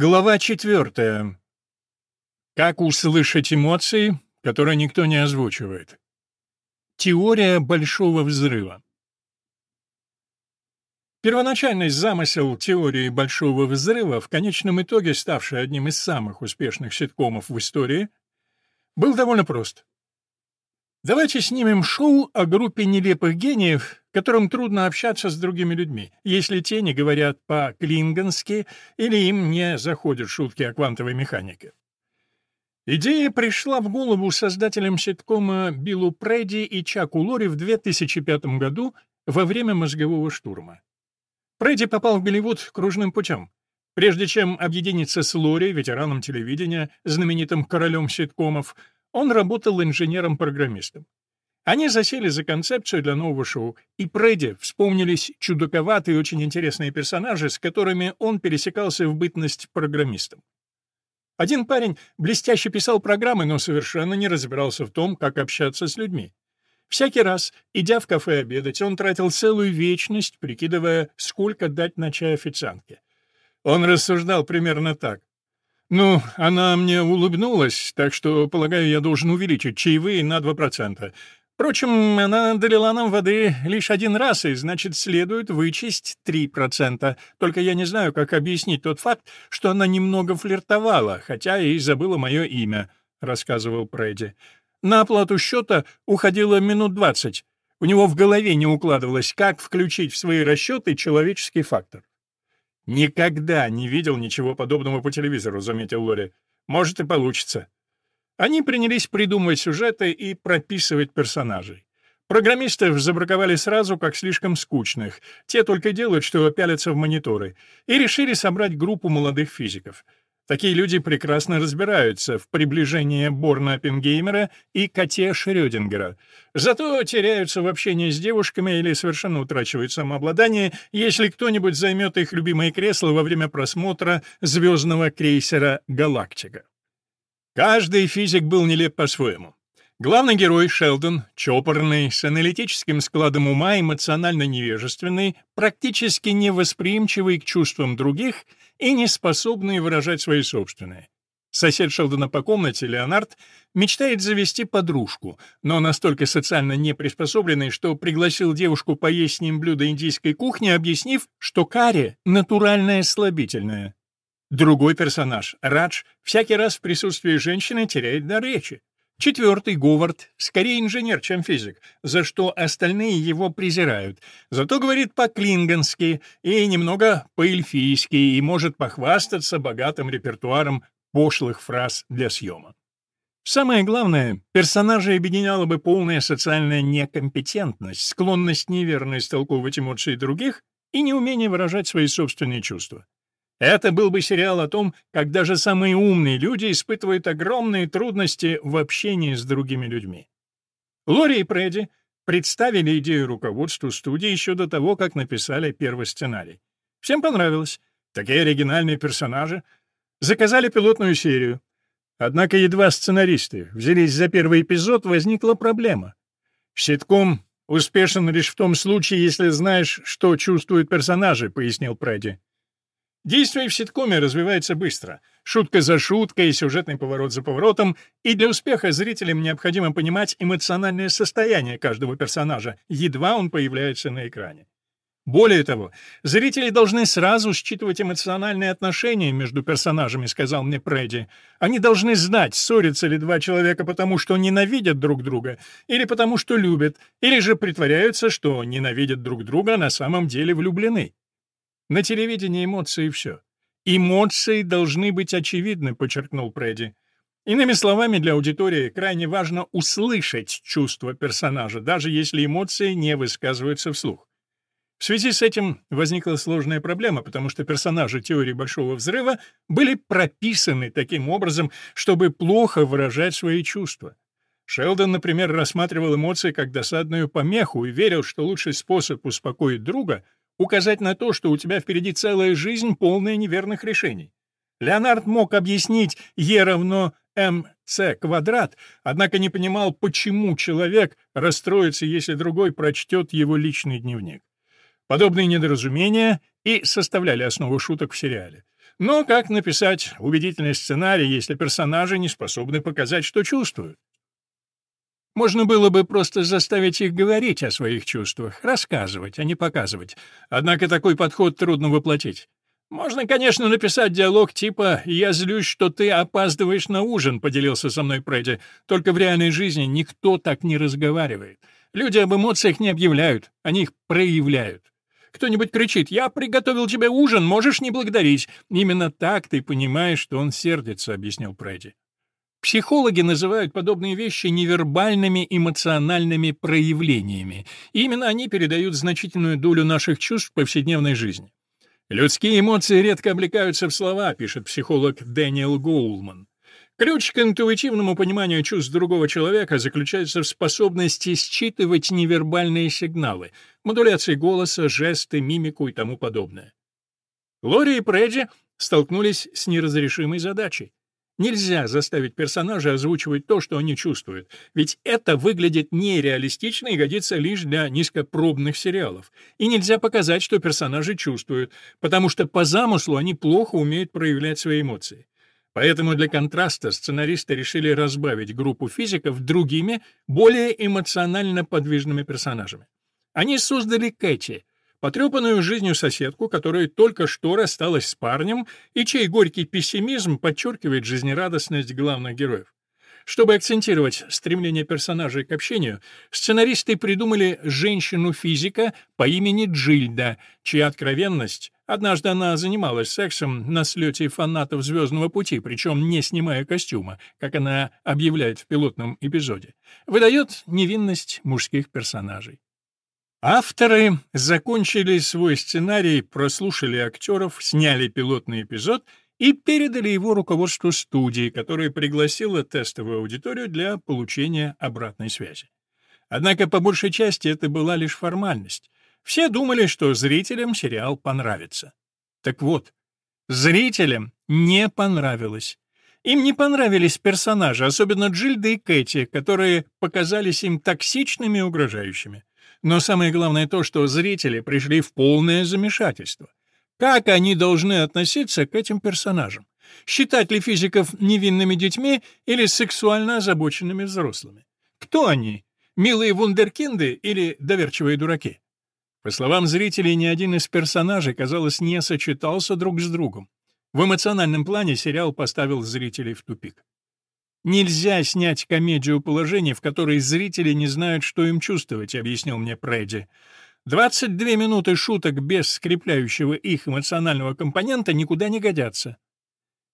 Глава четвертая. Как услышать эмоции, которые никто не озвучивает? Теория большого взрыва. Первоначальный замысел теории большого взрыва, в конечном итоге ставший одним из самых успешных ситкомов в истории, был довольно прост. Давайте снимем шоу о группе нелепых гениев, которым трудно общаться с другими людьми, если те не говорят по-клингонски или им не заходят шутки о квантовой механике. Идея пришла в голову создателям ситкома Биллу Предди и Чаку Лори в 2005 году во время мозгового штурма. Предди попал в Голливуд кружным путем. Прежде чем объединиться с Лори, ветераном телевидения, знаменитым королем ситкомов, он работал инженером-программистом. Они засели за концепцию для нового шоу, и Предди вспомнились чудаковатые и очень интересные персонажи, с которыми он пересекался в бытность программистом. Один парень блестяще писал программы, но совершенно не разбирался в том, как общаться с людьми. Всякий раз, идя в кафе обедать, он тратил целую вечность, прикидывая, сколько дать на чай официантке. Он рассуждал примерно так. «Ну, она мне улыбнулась, так что, полагаю, я должен увеличить чаевые на 2%. Впрочем, она долила нам воды лишь один раз, и, значит, следует вычесть 3%. Только я не знаю, как объяснить тот факт, что она немного флиртовала, хотя и забыла мое имя», — рассказывал Предди. «На оплату счета уходило минут 20. У него в голове не укладывалось, как включить в свои расчеты человеческий фактор. «Никогда не видел ничего подобного по телевизору», — заметил Лори. «Может, и получится». Они принялись придумывать сюжеты и прописывать персонажей. Программистов забраковали сразу как слишком скучных, те только делают, что пялятся в мониторы, и решили собрать группу молодых физиков — Такие люди прекрасно разбираются в приближении Борна Оппенгеймера и коте Шрёдингера. Зато теряются в общении с девушками или совершенно утрачивают самообладание, если кто-нибудь займет их любимое кресло во время просмотра звездного крейсера «Галактика». Каждый физик был нелеп по-своему. Главный герой Шелдон, чопорный, с аналитическим складом ума, эмоционально невежественный, практически невосприимчивый к чувствам других — и не способные выражать свои собственные. Сосед Шелдона по комнате, Леонард, мечтает завести подружку, но настолько социально не приспособленный, что пригласил девушку поесть с ним блюдо индийской кухни, объяснив, что карри — натуральное слабительное. Другой персонаж, Радж, всякий раз в присутствии женщины теряет дар речи. Четвертый, Говард, скорее инженер, чем физик, за что остальные его презирают. Зато говорит по-клингонски и немного по-эльфийски и может похвастаться богатым репертуаром пошлых фраз для съема. Самое главное, персонажа объединяла бы полная социальная некомпетентность, склонность неверно истолковывать эмоции других и неумение выражать свои собственные чувства. Это был бы сериал о том, как даже самые умные люди испытывают огромные трудности в общении с другими людьми. Лори и Предди представили идею руководству студии еще до того, как написали первый сценарий. Всем понравилось. Такие оригинальные персонажи. Заказали пилотную серию. Однако едва сценаристы взялись за первый эпизод, возникла проблема. Ситком успешен лишь в том случае, если знаешь, что чувствуют персонажи, пояснил Предди. Действие в ситкоме развивается быстро. Шутка за шуткой, сюжетный поворот за поворотом, и для успеха зрителям необходимо понимать эмоциональное состояние каждого персонажа, едва он появляется на экране. Более того, зрители должны сразу считывать эмоциональные отношения между персонажами, сказал мне Предди. Они должны знать, ссорятся ли два человека потому, что ненавидят друг друга, или потому, что любят, или же притворяются, что ненавидят друг друга, а на самом деле влюблены. На телевидении эмоции — все. Эмоции должны быть очевидны, подчеркнул Предди. Иными словами, для аудитории крайне важно услышать чувства персонажа, даже если эмоции не высказываются вслух. В связи с этим возникла сложная проблема, потому что персонажи теории Большого Взрыва были прописаны таким образом, чтобы плохо выражать свои чувства. Шелдон, например, рассматривал эмоции как досадную помеху и верил, что лучший способ успокоить друга — указать на то, что у тебя впереди целая жизнь, полная неверных решений. Леонард мог объяснить Е равно МЦ квадрат, однако не понимал, почему человек расстроится, если другой прочтет его личный дневник. Подобные недоразумения и составляли основу шуток в сериале. Но как написать убедительный сценарий, если персонажи не способны показать, что чувствуют? Можно было бы просто заставить их говорить о своих чувствах, рассказывать, а не показывать. Однако такой подход трудно воплотить. Можно, конечно, написать диалог типа «Я злюсь, что ты опаздываешь на ужин», — поделился со мной Фредди. Только в реальной жизни никто так не разговаривает. Люди об эмоциях не объявляют, они их проявляют. Кто-нибудь кричит «Я приготовил тебе ужин, можешь не благодарить». Именно так ты понимаешь, что он сердится, — объяснил Фредди. Психологи называют подобные вещи невербальными эмоциональными проявлениями. И именно они передают значительную долю наших чувств в повседневной жизни. Людские эмоции редко облекаются в слова, пишет психолог Дэниел Гоулман. Ключ к интуитивному пониманию чувств другого человека заключается в способности считывать невербальные сигналы, модуляции голоса, жесты, мимику и тому подобное. Лори и Преджи столкнулись с неразрешимой задачей. Нельзя заставить персонажа озвучивать то, что они чувствуют, ведь это выглядит нереалистично и годится лишь для низкопробных сериалов. И нельзя показать, что персонажи чувствуют, потому что по замыслу они плохо умеют проявлять свои эмоции. Поэтому для контраста сценаристы решили разбавить группу физиков другими, более эмоционально подвижными персонажами. Они создали Кэти, потрепанную жизнью соседку, которая только что рассталась с парнем и чей горький пессимизм подчеркивает жизнерадостность главных героев. Чтобы акцентировать стремление персонажей к общению, сценаристы придумали женщину-физика по имени Джильда, чья откровенность Однажды она занималась сексом на слете фанатов «Звездного пути», причем не снимая костюма, как она объявляет в пилотном эпизоде. Выдает невинность мужских персонажей. Авторы закончили свой сценарий, прослушали актеров, сняли пилотный эпизод и передали его руководству студии, которая пригласила тестовую аудиторию для получения обратной связи. Однако по большей части это была лишь формальность. Все думали, что зрителям сериал понравится. Так вот, зрителям не понравилось. Им не понравились персонажи, особенно Джильда и Кэти, которые показались им токсичными и угрожающими. Но самое главное то, что зрители пришли в полное замешательство. Как они должны относиться к этим персонажам? Считать ли физиков невинными детьми или сексуально озабоченными взрослыми? Кто они? Милые вундеркинды или доверчивые дураки? По словам зрителей, ни один из персонажей, казалось, не сочетался друг с другом. В эмоциональном плане сериал поставил зрителей в тупик. Нельзя снять комедию положений, в которой зрители не знают, что им чувствовать, объяснил мне Предди. 22 минуты шуток без скрепляющего их эмоционального компонента никуда не годятся.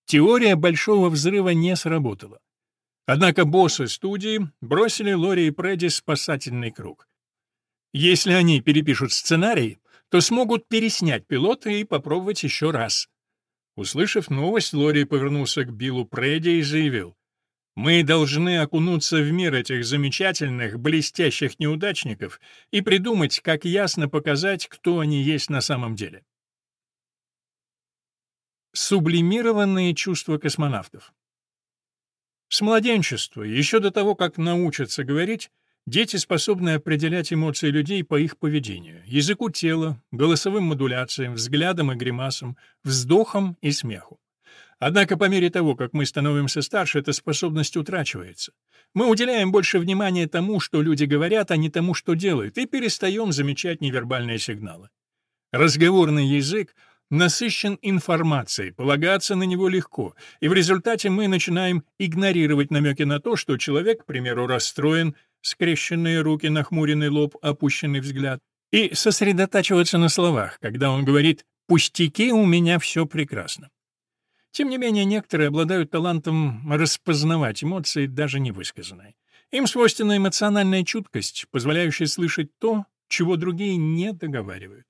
Теория большого взрыва не сработала. Однако боссы студии бросили Лори и Предди спасательный круг. Если они перепишут сценарий, то смогут переснять пилот и попробовать еще раз. Услышав новость, Лори повернулся к Биллу Предди и заявил — мы должны окунуться в мир этих замечательных, блестящих неудачников и придумать, как ясно показать, кто они есть на самом деле. Сублимированные чувства космонавтов С младенчества, еще до того, как научатся говорить, дети способны определять эмоции людей по их поведению, языку тела, голосовым модуляциям, взглядам и гримасам, вздохам и смеху. Однако по мере того, как мы становимся старше, эта способность утрачивается. Мы уделяем больше внимания тому, что люди говорят, а не тому, что делают, и перестаем замечать невербальные сигналы. Разговорный язык насыщен информацией, полагаться на него легко, и в результате мы начинаем игнорировать намеки на то, что человек, к примеру, расстроен, скрещенные руки, нахмуренный лоб, опущенный взгляд, и сосредотачиваться на словах, когда он говорит «пустяки, у меня все прекрасно». Тем не менее, некоторые обладают талантом распознавать эмоции, даже невысказанные. Им свойственна эмоциональная чуткость, позволяющая слышать то, чего другие не договаривают.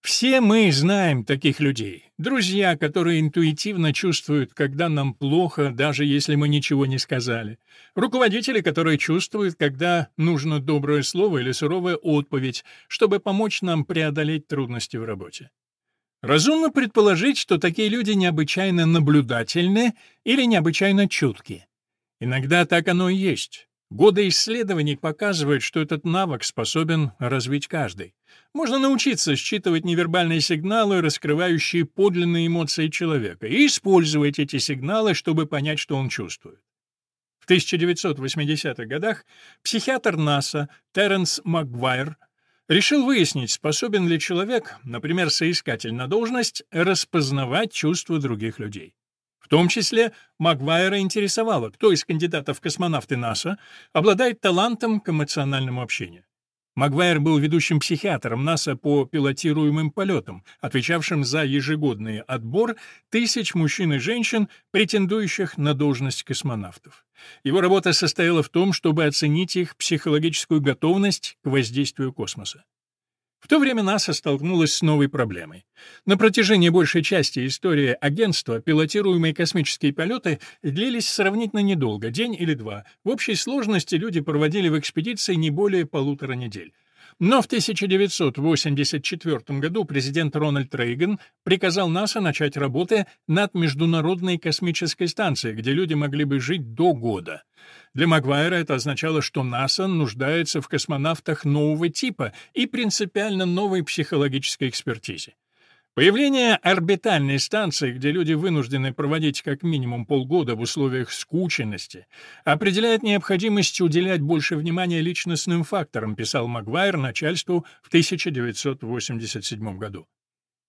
Все мы знаем таких людей. Друзья, которые интуитивно чувствуют, когда нам плохо, даже если мы ничего не сказали. Руководители, которые чувствуют, когда нужно доброе слово или суровая отповедь, чтобы помочь нам преодолеть трудности в работе. Разумно предположить, что такие люди необычайно наблюдательны или необычайно чутки. Иногда так оно и есть. Годы исследований показывают, что этот навык способен развить каждый. Можно научиться считывать невербальные сигналы, раскрывающие подлинные эмоции человека, и использовать эти сигналы, чтобы понять, что он чувствует. В 1980-х годах психиатр НАСА Терренс Макгвайр решил выяснить, способен ли человек, например, соискатель на должность, распознавать чувства других людей. В том числе Магуайра интересовало, кто из кандидатов в космонавты НАСА обладает талантом к эмоциональному общению. Магуайр был ведущим психиатром НАСА по пилотируемым полетам, отвечавшим за ежегодный отбор тысяч мужчин и женщин, претендующих на должность космонавтов. Его работа состояла в том, чтобы оценить их психологическую готовность к воздействию космоса. В то время НАСА столкнулась с новой проблемой. На протяжении большей части истории агентства пилотируемые космические полеты длились сравнительно недолго, день или два. В общей сложности люди проводили в экспедиции не более полутора недель. Но в 1984 году президент Рональд Рейган приказал НАСА начать работы над Международной космической станцией, где люди могли бы жить до года. Для Магуайра это означало, что НАСА нуждается в космонавтах нового типа и принципиально новой психологической экспертизе. Появление орбитальной станции, где люди вынуждены проводить как минимум полгода в условиях скученности, определяет необходимость уделять больше внимания личностным факторам, писал Магуайр начальству в 1987 году.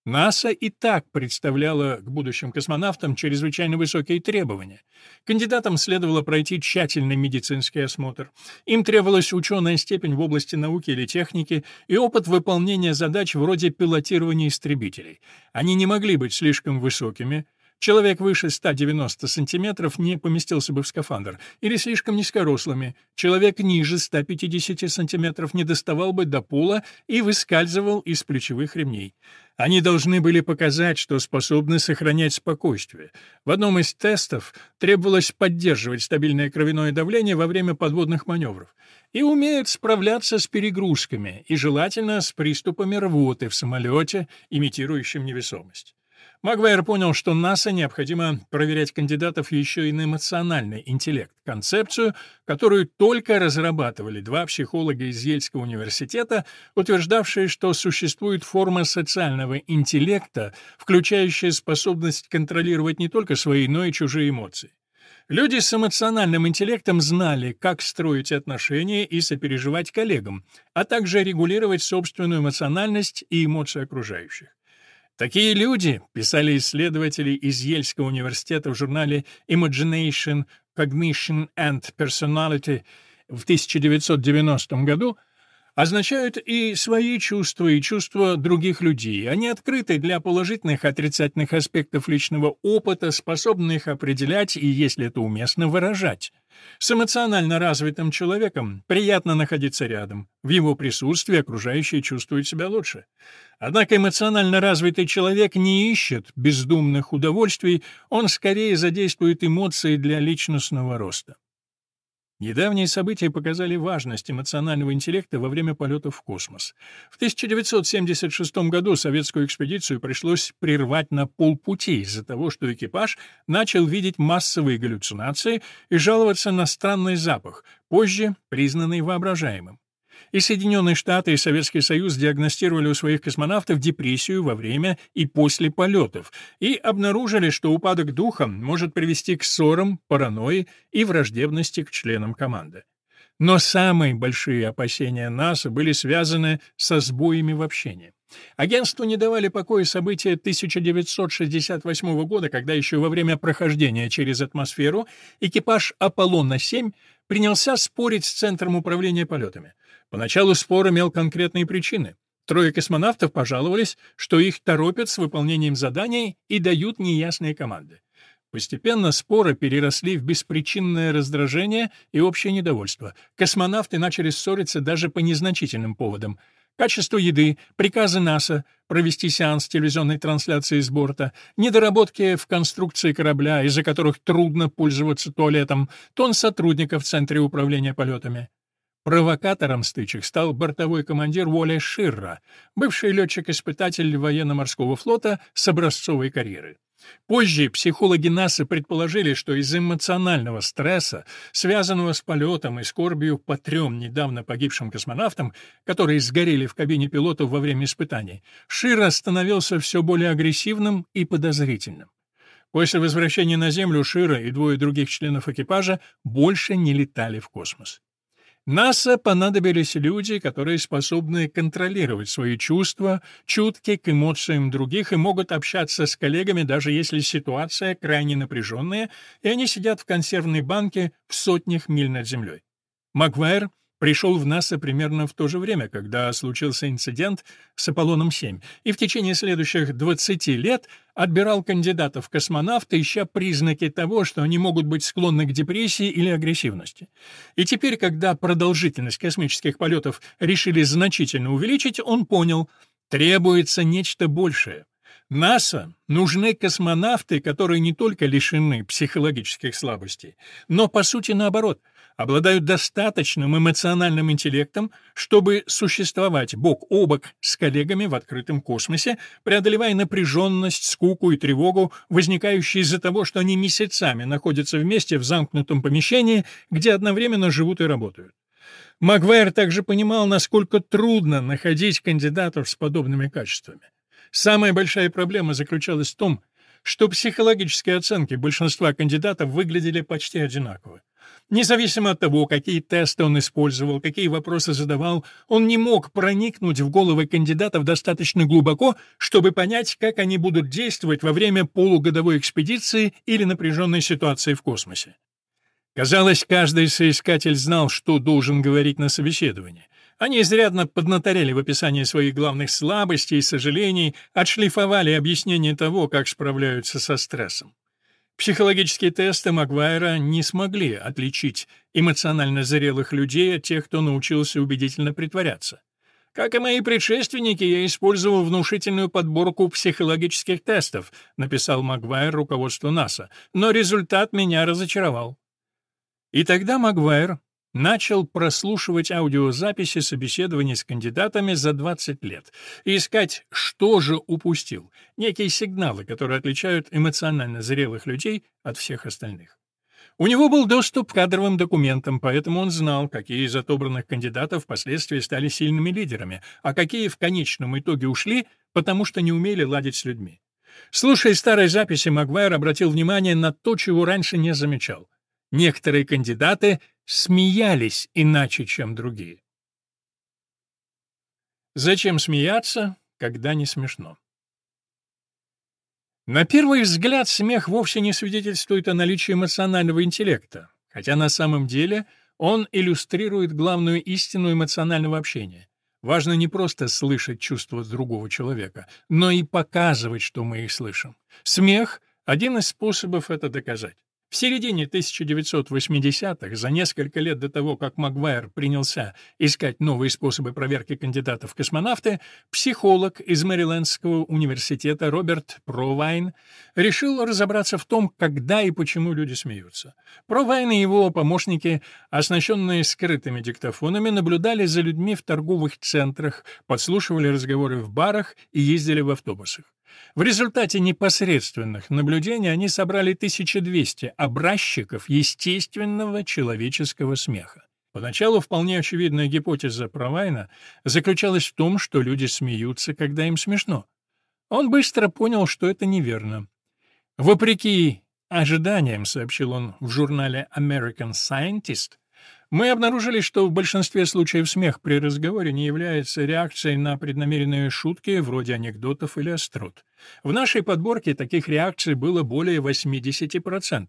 НАСА и так представляла к будущим космонавтам чрезвычайно высокие требования. Кандидатам следовало пройти тщательный медицинский осмотр. Им требовалась ученая степень в области науки или техники и опыт выполнения задач вроде пилотирования истребителей. Они не могли быть слишком высокими, Человек выше 190 сантиметров не поместился бы в скафандр, или слишком низкорослыми. Человек ниже 150 сантиметров не доставал бы до пола и выскальзывал из плечевых ремней. Они должны были показать, что способны сохранять спокойствие. В одном из тестов требовалось поддерживать стабильное кровяное давление во время подводных маневров. И умеют справляться с перегрузками, и желательно с приступами рвоты в самолете, имитирующем невесомость. Магуайр понял, что НАСА необходимо проверять кандидатов еще и на эмоциональный интеллект, концепцию, которую только разрабатывали два психолога из Ельского университета, утверждавшие, что существует форма социального интеллекта, включающая способность контролировать не только свои, но и чужие эмоции. Люди с эмоциональным интеллектом знали, как строить отношения и сопереживать коллегам, а также регулировать собственную эмоциональность и эмоции окружающих. Такие люди, писали исследователи из Ельского университета в журнале Imagination, Cognition and Personality в 1990 году, означают и свои чувства, и чувства других людей. Они открыты для положительных и отрицательных аспектов личного опыта, способны их определять и, если это уместно, выражать. С эмоционально развитым человеком приятно находиться рядом. В его присутствии окружающие чувствуют себя лучше. Однако эмоционально развитый человек не ищет бездумных удовольствий, он скорее задействует эмоции для личностного роста. Недавние события показали важность эмоционального интеллекта во время полетов в космос. В 1976 году советскую экспедицию пришлось прервать на полпути из-за того, что экипаж начал видеть массовые галлюцинации и жаловаться на странный запах, позже признанный воображаемым. И Соединенные Штаты, и Советский Союз диагностировали у своих космонавтов депрессию во время и после полетов и обнаружили, что упадок духа может привести к ссорам, паранойи и враждебности к членам команды. Но самые большие опасения НАСА были связаны со сбоями в общении. Агентству не давали покоя события 1968 года, когда еще во время прохождения через атмосферу экипаж «Аполлона-7» принялся спорить с Центром управления полетами. Поначалу спор имел конкретные причины. Трое космонавтов пожаловались, что их торопят с выполнением заданий и дают неясные команды. Постепенно споры переросли в беспричинное раздражение и общее недовольство. Космонавты начали ссориться даже по незначительным поводам. Качество еды, приказы НАСА провести сеанс телевизионной трансляции с борта, недоработки в конструкции корабля, из-за которых трудно пользоваться туалетом, тон сотрудников в Центре управления полетами. Провокатором стычек стал бортовой командир Уолли Ширра, бывший летчик-испытатель военно-морского флота с образцовой карьерой. Позже психологи НАСА предположили, что из эмоционального стресса, связанного с полетом и скорбью по трем недавно погибшим космонавтам, которые сгорели в кабине пилотов во время испытаний, Шира становился все более агрессивным и подозрительным. После возвращения на Землю Шира и двое других членов экипажа больше не летали в космос. НАСА понадобились люди, которые способны контролировать свои чувства, чутки к эмоциям других и могут общаться с коллегами, даже если ситуация крайне напряженная, и они сидят в консервной банке в сотнях миль над землей. Магуайр пришел в НАСА примерно в то же время, когда случился инцидент с Аполлоном-7, и в течение следующих 20 лет отбирал кандидатов в космонавты, ища признаки того, что они могут быть склонны к депрессии или агрессивности. И теперь, когда продолжительность космических полетов решили значительно увеличить, он понял, требуется нечто большее. НАСА нужны космонавты, которые не только лишены психологических слабостей, но, по сути, наоборот — обладают достаточным эмоциональным интеллектом, чтобы существовать бок о бок с коллегами в открытом космосе, преодолевая напряженность, скуку и тревогу, возникающие из-за того, что они месяцами находятся вместе в замкнутом помещении, где одновременно живут и работают. Магуайр также понимал, насколько трудно находить кандидатов с подобными качествами. Самая большая проблема заключалась в том, что психологические оценки большинства кандидатов выглядели почти одинаково. Независимо от того, какие тесты он использовал, какие вопросы задавал, он не мог проникнуть в головы кандидатов достаточно глубоко, чтобы понять, как они будут действовать во время полугодовой экспедиции или напряженной ситуации в космосе. Казалось, каждый соискатель знал, что должен говорить на собеседовании. Они изрядно поднаторели в описании своих главных слабостей и сожалений, отшлифовали объяснение того, как справляются со стрессом. Психологические тесты Магуайра не смогли отличить эмоционально зрелых людей от тех, кто научился убедительно притворяться. Как и мои предшественники, я использовал внушительную подборку психологических тестов, написал Магуайр руководству НАСА, но результат меня разочаровал. И тогда Магуайр начал прослушивать аудиозаписи собеседований с кандидатами за 20 лет и искать, что же упустил, некие сигналы, которые отличают эмоционально зрелых людей от всех остальных. У него был доступ к кадровым документам, поэтому он знал, какие из отобранных кандидатов впоследствии стали сильными лидерами, а какие в конечном итоге ушли, потому что не умели ладить с людьми. Слушая старые записи, Магуайр обратил внимание на то, чего раньше не замечал. Некоторые кандидаты смеялись иначе, чем другие. Зачем смеяться, когда не смешно? На первый взгляд смех вовсе не свидетельствует о наличии эмоционального интеллекта, хотя на самом деле он иллюстрирует главную истину эмоционального общения. Важно не просто слышать чувства другого человека, но и показывать, что мы их слышим. Смех — один из способов это доказать. В середине 1980-х, за несколько лет до того, как Магуайр принялся искать новые способы проверки кандидатов в космонавты, психолог из Мэрилендского университета Роберт Провайн решил разобраться в том, когда и почему люди смеются. Провайн и его помощники, оснащенные скрытыми диктофонами, наблюдали за людьми в торговых центрах, подслушивали разговоры в барах и ездили в автобусах. В результате непосредственных наблюдений они собрали 1200 образчиков естественного человеческого смеха. Поначалу вполне очевидная гипотеза Провайна заключалась в том, что люди смеются, когда им смешно. Он быстро понял, что это неверно. Вопреки ожиданиям, сообщил он в журнале American Scientist, мы обнаружили, что в большинстве случаев смех при разговоре не является реакцией на преднамеренные шутки, вроде анекдотов или острот. В нашей подборке таких реакций было более 80%.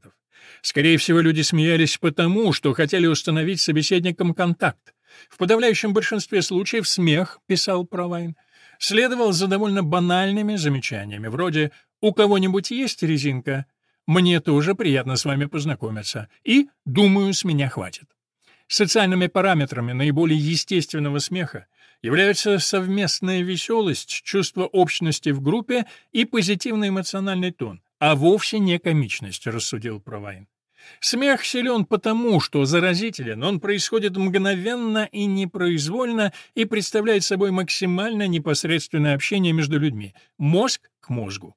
Скорее всего, люди смеялись потому, что хотели установить с собеседником контакт. В подавляющем большинстве случаев смех, писал Провайн, следовал за довольно банальными замечаниями, вроде «У кого-нибудь есть резинка?» «Мне тоже приятно с вами познакомиться» и «Думаю, с меня хватит». Социальными параметрами наиболее естественного смеха являются совместная веселость, чувство общности в группе и позитивный эмоциональный тон, а вовсе не комичность, рассудил Провайн. Смех силен потому, что заразителен, он происходит мгновенно и непроизвольно и представляет собой максимально непосредственное общение между людьми, мозг к мозгу.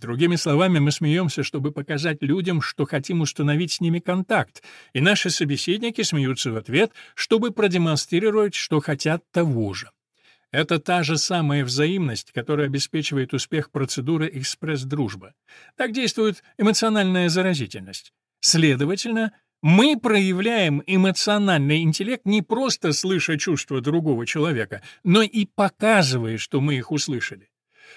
Другими словами, мы смеемся, чтобы показать людям, что хотим установить с ними контакт, и наши собеседники смеются в ответ, чтобы продемонстрировать, что хотят того же. Это та же самая взаимность, которая обеспечивает успех процедуры экспресс-дружба. Так действует эмоциональная заразительность. Следовательно, мы проявляем эмоциональный интеллект не просто слыша чувства другого человека, но и показывая, что мы их услышали.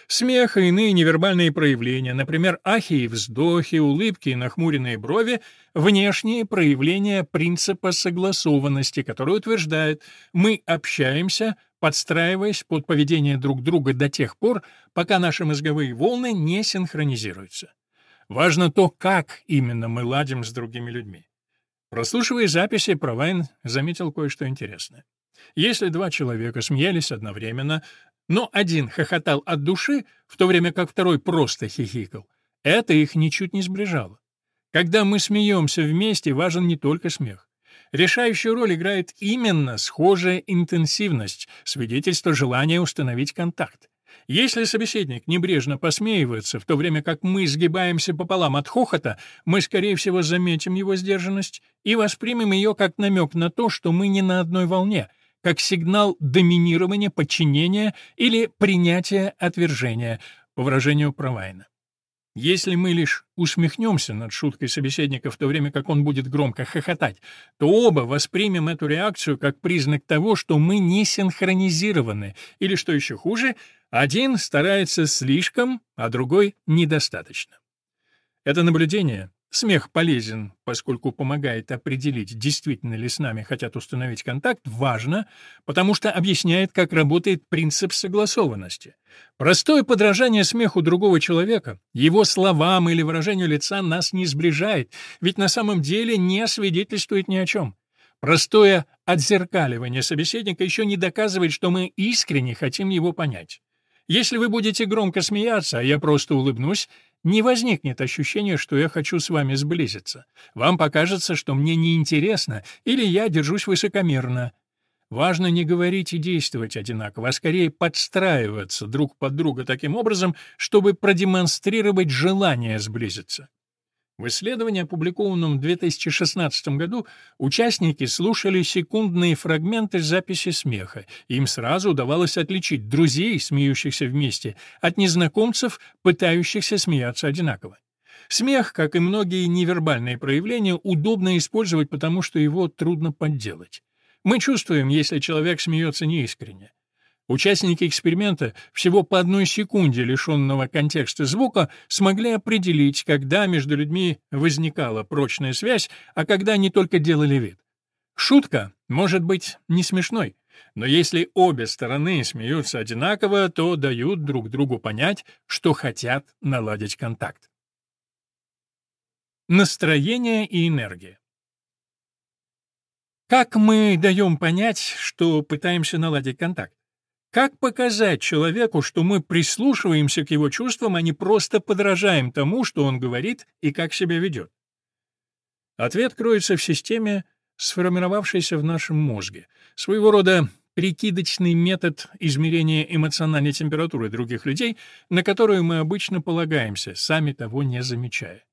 Смех и иные невербальные проявления, например, ахи и вздохи, улыбки и нахмуренные брови — внешние проявления принципа согласованности, который утверждает, мы общаемся, подстраиваясь под поведение друг друга до тех пор, пока наши мозговые волны не синхронизируются. Важно то, как именно мы ладим с другими людьми. Прослушивая записи, Провайн заметил кое-что интересное. Если два человека смеялись одновременно, но один хохотал от души, в то время как второй просто хихикал. Это их ничуть не сближало. Когда мы смеемся вместе, важен не только смех. Решающую роль играет именно схожая интенсивность, свидетельство желания установить контакт. Если собеседник небрежно посмеивается, в то время как мы сгибаемся пополам от хохота, мы, скорее всего, заметим его сдержанность и воспримем ее как намек на то, что мы не на одной волне — как сигнал доминирования, подчинения или принятия отвержения, по выражению Провайна. Если мы лишь усмехнемся над шуткой собеседника в то время, как он будет громко хохотать, то оба воспримем эту реакцию как признак того, что мы не синхронизированы, или, что еще хуже, один старается слишком, а другой недостаточно. Это наблюдение Смех полезен, поскольку помогает определить, действительно ли с нами хотят установить контакт, важно, потому что объясняет, как работает принцип согласованности. Простое подражание смеху другого человека, его словам или выражению лица нас не сближает, ведь на самом деле не свидетельствует ни о чем. Простое отзеркаливание собеседника еще не доказывает, что мы искренне хотим его понять. Если вы будете громко смеяться, а я просто улыбнусь, не возникнет ощущения, что я хочу с вами сблизиться. Вам покажется, что мне неинтересно, или я держусь высокомерно. Важно не говорить и действовать одинаково, а скорее подстраиваться друг под друга таким образом, чтобы продемонстрировать желание сблизиться. В исследовании, опубликованном в 2016 году, участники слушали секундные фрагменты записи смеха, им сразу удавалось отличить друзей, смеющихся вместе, от незнакомцев, пытающихся смеяться одинаково. Смех, как и многие невербальные проявления, удобно использовать, потому что его трудно подделать. Мы чувствуем, если человек смеется неискренне. Участники эксперимента всего по одной секунде лишенного контекста звука смогли определить, когда между людьми возникала прочная связь, а когда они только делали вид. Шутка может быть не смешной, но если обе стороны смеются одинаково, то дают друг другу понять, что хотят наладить контакт. Настроение и энергия. Как мы даем понять, что пытаемся наладить контакт? Как показать человеку, что мы прислушиваемся к его чувствам, а не просто подражаем тому, что он говорит и как себя ведет? Ответ кроется в системе, сформировавшейся в нашем мозге, своего рода прикидочный метод измерения эмоциональной температуры других людей, на которую мы обычно полагаемся, сами того не замечая.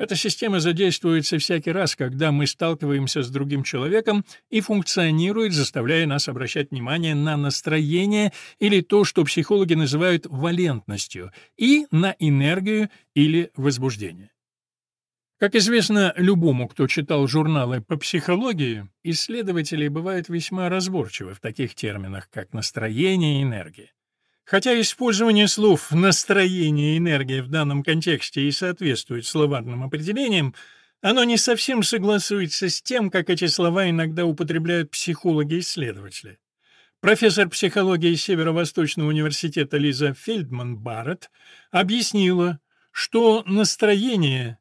Эта система задействуется всякий раз, когда мы сталкиваемся с другим человеком и функционирует, заставляя нас обращать внимание на настроение или то, что психологи называют валентностью, и на энергию или возбуждение. Как известно любому, кто читал журналы по психологии, исследователи бывают весьма разборчивы в таких терминах, как настроение и энергия. Хотя использование слов «настроение» и «энергия» в данном контексте и соответствует словарным определениям, оно не совсем согласуется с тем, как эти слова иногда употребляют психологи-исследователи. Профессор психологии Северо-Восточного университета Лиза Фельдман-Барретт объяснила, что настроение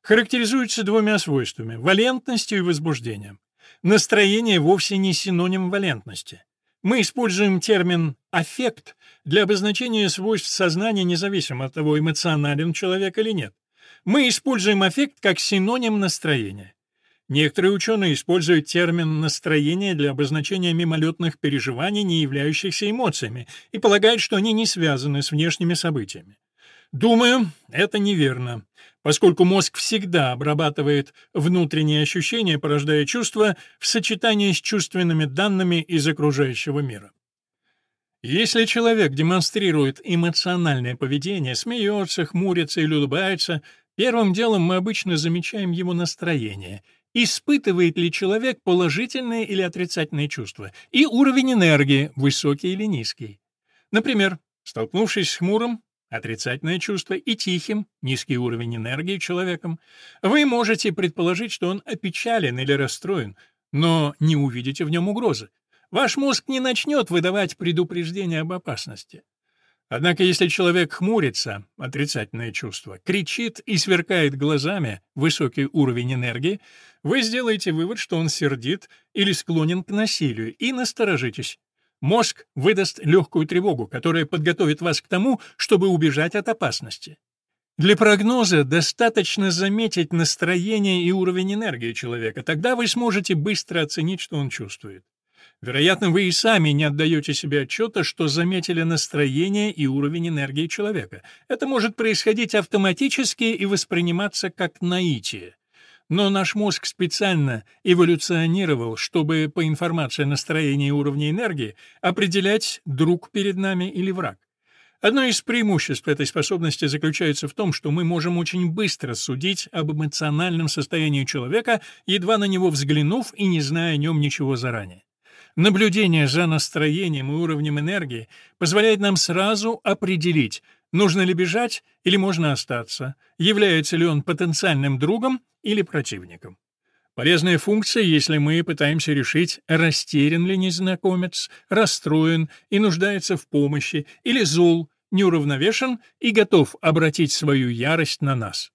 характеризуется двумя свойствами — валентностью и возбуждением. Настроение вовсе не синоним валентности. Мы используем термин «аффект» для обозначения свойств сознания независимо от того, эмоционален человек или нет. Мы используем аффект как синоним настроения. Некоторые ученые используют термин «настроение» для обозначения мимолетных переживаний, не являющихся эмоциями, и полагают, что они не связаны с внешними событиями. Думаю, это неверно, поскольку мозг всегда обрабатывает внутренние ощущения, порождая чувства в сочетании с чувственными данными из окружающего мира. Если человек демонстрирует эмоциональное поведение, смеется, хмурится или улыбается, первым делом мы обычно замечаем его настроение, испытывает ли человек положительные или отрицательные чувства, и уровень энергии, высокий или низкий. Например, столкнувшись с хмурым, отрицательное чувство, и тихим, низкий уровень энергии человеком, вы можете предположить, что он опечален или расстроен, но не увидите в нем угрозы. Ваш мозг не начнет выдавать предупреждение об опасности. Однако если человек хмурится, отрицательное чувство, кричит и сверкает глазами, высокий уровень энергии, вы сделаете вывод, что он сердит или склонен к насилию, и насторожитесь. Мозг выдаст легкую тревогу, которая подготовит вас к тому, чтобы убежать от опасности. Для прогноза достаточно заметить настроение и уровень энергии человека, тогда вы сможете быстро оценить, что он чувствует. Вероятно, вы и сами не отдаете себе отчета, что заметили настроение и уровень энергии человека. Это может происходить автоматически и восприниматься как наитие. Но наш мозг специально эволюционировал, чтобы по информации о настроении и уровне энергии определять, друг перед нами или враг. Одно из преимуществ этой способности заключается в том, что мы можем очень быстро судить об эмоциональном состоянии человека, едва на него взглянув и не зная о нем ничего заранее. Наблюдение за настроением и уровнем энергии позволяет нам сразу определить, нужно ли бежать или можно остаться, является ли он потенциальным другом или противником. Полезная функция, если мы пытаемся решить, растерян ли незнакомец, расстроен и нуждается в помощи, или зол, неуравновешен и готов обратить свою ярость на нас.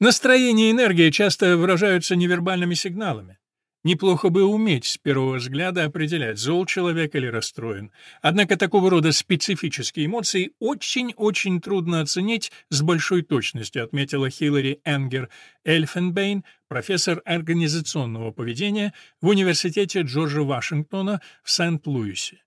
Настроение и энергия часто выражаются невербальными сигналами. Неплохо бы уметь с первого взгляда определять, зол человек или расстроен. Однако такого рода специфические эмоции очень-очень трудно оценить с большой точностью, отметила Хиллари Энгер Эльфенбейн, профессор организационного поведения в Университете Джорджа Вашингтона в Сент-Луисе.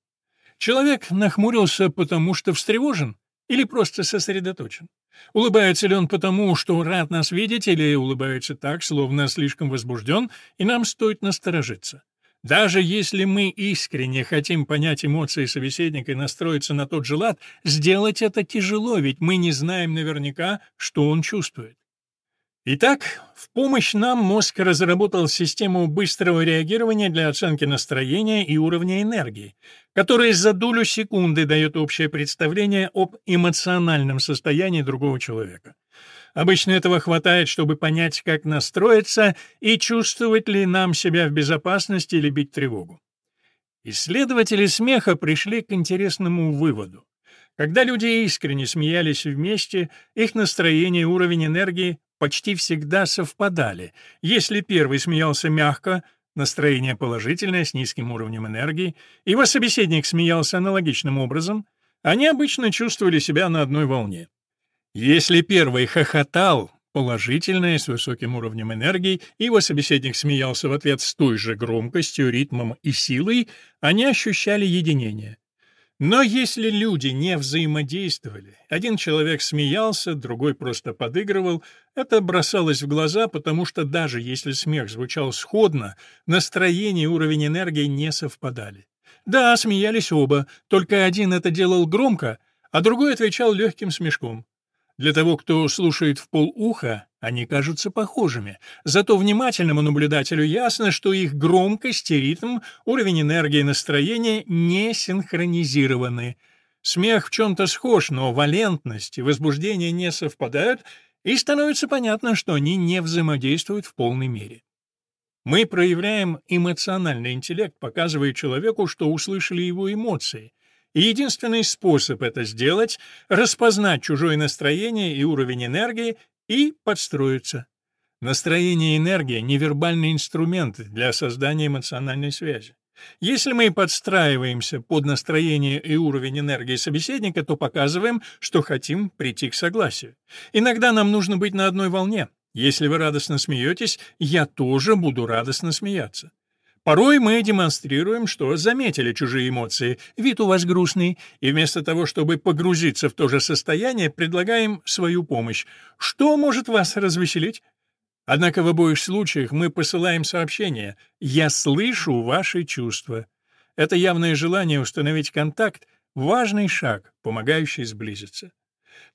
Человек нахмурился потому, что встревожен или просто сосредоточен. Улыбается ли он потому, что рад нас видеть, или улыбается так, словно слишком возбужден, и нам стоит насторожиться? Даже если мы искренне хотим понять эмоции собеседника и настроиться на тот же лад, сделать это тяжело, ведь мы не знаем наверняка, что он чувствует. Итак, в помощь нам мозг разработал систему быстрого реагирования для оценки настроения и уровня энергии, которая за долю секунды дает общее представление об эмоциональном состоянии другого человека. Обычно этого хватает, чтобы понять, как настроиться и чувствовать ли нам себя в безопасности или бить тревогу. Исследователи смеха пришли к интересному выводу. Когда люди искренне смеялись вместе, их настроение и уровень энергии почти всегда совпадали. Если первый смеялся мягко, настроение положительное, с низким уровнем энергии, его собеседник смеялся аналогичным образом, они обычно чувствовали себя на одной волне. Если первый хохотал, положительное, с высоким уровнем энергии, его собеседник смеялся в ответ с той же громкостью, ритмом и силой, они ощущали единение. Но если люди не взаимодействовали, один человек смеялся, другой просто подыгрывал, это бросалось в глаза, потому что даже если смех звучал сходно, настроение и уровень энергии не совпадали. Да, смеялись оба, только один это делал громко, а другой отвечал легким смешком. Для того, кто слушает в полуха, они кажутся похожими. Зато внимательному наблюдателю ясно, что их громкость и ритм, уровень энергии и настроения не синхронизированы. Смех в чем-то схож, но валентность и возбуждение не совпадают, и становится понятно, что они не взаимодействуют в полной мере. Мы проявляем эмоциональный интеллект, показывая человеку, что услышали его эмоции — и единственный способ это сделать — распознать чужое настроение и уровень энергии и подстроиться. Настроение и энергия — невербальные инструменты для создания эмоциональной связи. Если мы подстраиваемся под настроение и уровень энергии собеседника, то показываем, что хотим прийти к согласию. Иногда нам нужно быть на одной волне. Если вы радостно смеетесь, я тоже буду радостно смеяться. Порой мы демонстрируем, что заметили чужие эмоции, вид у вас грустный, и вместо того, чтобы погрузиться в то же состояние, предлагаем свою помощь. Что может вас развеселить? Однако в обоих случаях мы посылаем сообщение «Я слышу ваши чувства». Это явное желание установить контакт — важный шаг, помогающий сблизиться.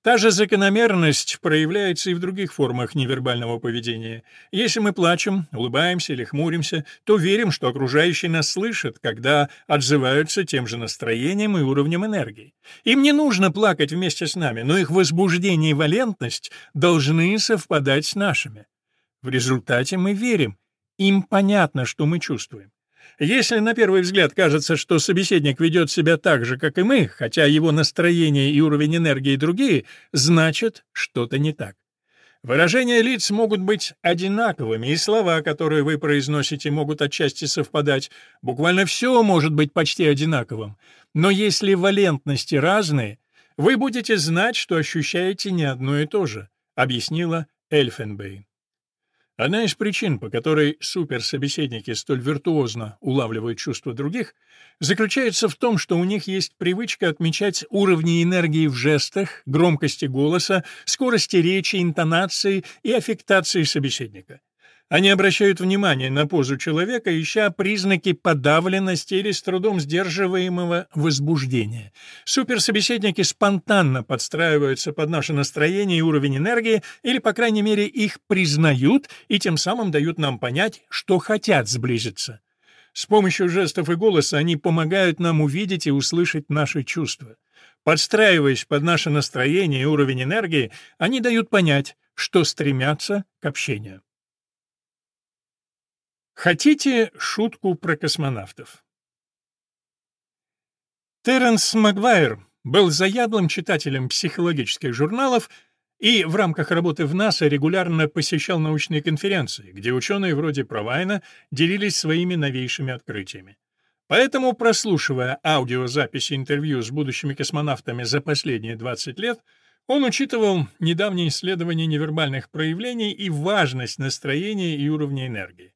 Та же закономерность проявляется и в других формах невербального поведения. Если мы плачем, улыбаемся или хмуримся, то верим, что окружающие нас слышат, когда отзываются тем же настроением и уровнем энергии. Им не нужно плакать вместе с нами, но их возбуждение и валентность должны совпадать с нашими. В результате мы верим, им понятно, что мы чувствуем. Если на первый взгляд кажется, что собеседник ведет себя так же, как и мы, хотя его настроение и уровень энергии другие, значит, что-то не так. Выражения лиц могут быть одинаковыми, и слова, которые вы произносите, могут отчасти совпадать. Буквально все может быть почти одинаковым. Но если валентности разные, вы будете знать, что ощущаете не одно и то же, объяснила Эльфенбейн. Одна из причин, по которой суперсобеседники столь виртуозно улавливают чувства других, заключается в том, что у них есть привычка отмечать уровни энергии в жестах, громкости голоса, скорости речи, интонации и аффектации собеседника. Они обращают внимание на позу человека, ища признаки подавленности или с трудом сдерживаемого возбуждения. Суперсобеседники спонтанно подстраиваются под наше настроение и уровень энергии, или, по крайней мере, их признают и тем самым дают нам понять, что хотят сблизиться. С помощью жестов и голоса они помогают нам увидеть и услышать наши чувства. Подстраиваясь под наше настроение и уровень энергии, они дают понять, что стремятся к общению. Хотите шутку про космонавтов? Терренс Магуайр был заядлым читателем психологических журналов и в рамках работы в НАСА регулярно посещал научные конференции, где ученые вроде Провайна делились своими новейшими открытиями. Поэтому, прослушивая аудиозаписи интервью с будущими космонавтами за последние 20 лет, он учитывал недавние исследования невербальных проявлений и важность настроения и уровня энергии.